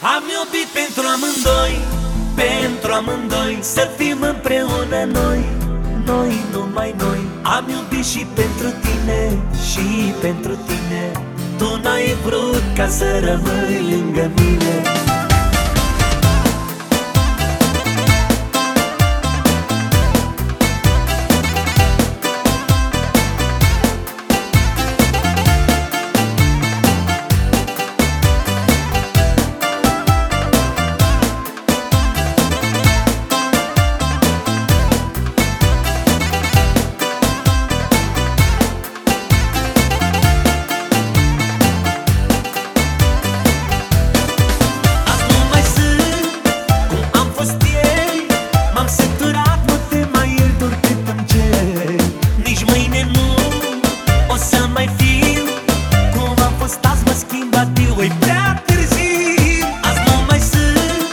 Am iubit pentru amândoi, pentru amândoi Să fim împreună noi, noi, numai noi. Am iubit și pentru tine, și pentru tine. Tu n-ai vrut ca să rămâi lângă mine. Mâine nu o să mai fiu Cum am fost azi mă schimb adiu E prea târziu. Azi nu mai sunt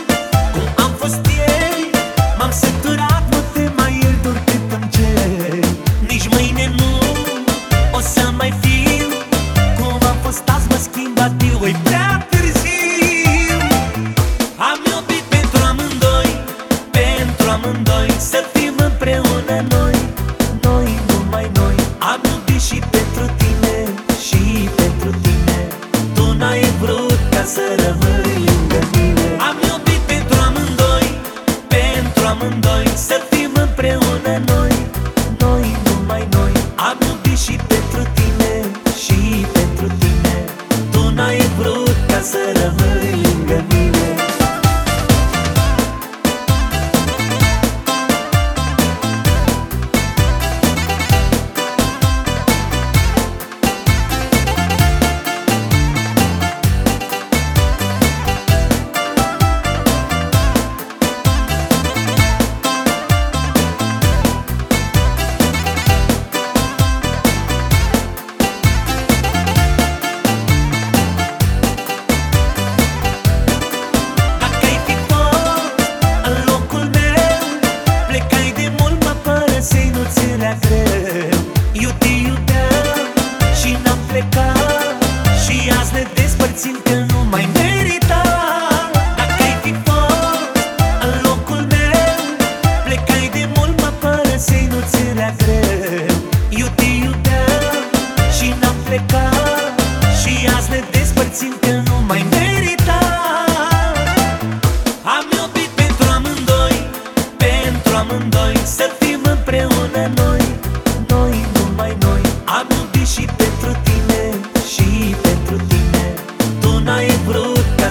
Cum am fost ieri. M-am săturat, nu te mai iert Oricât îmi cer. Nici mâine nu o să mai fiu Cum am fost azi mă schimb adiu E prea târziu. Am iubit pentru amândoi Pentru amândoi Să fim împreună noi. rămâi lângă mine Am iubit pentru amândoi, pentru amândoi Să fim împreună noi, noi, numai noi. Am iubit și pentru tine, și pentru tine. Tu n-ai vrut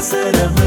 serão